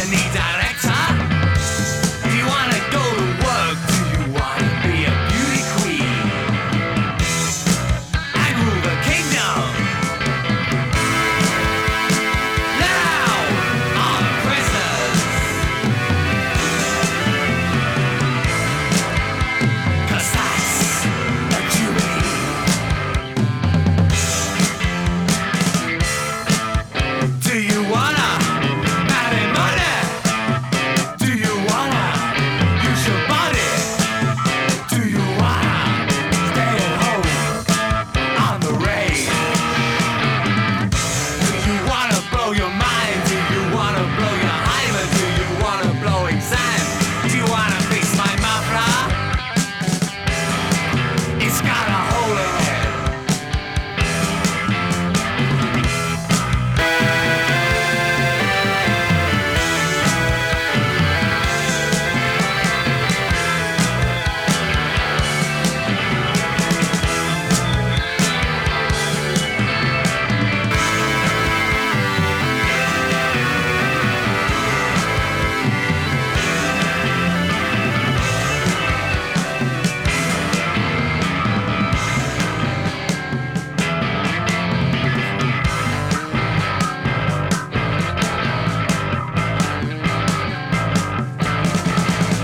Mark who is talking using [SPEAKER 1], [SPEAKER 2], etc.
[SPEAKER 1] the need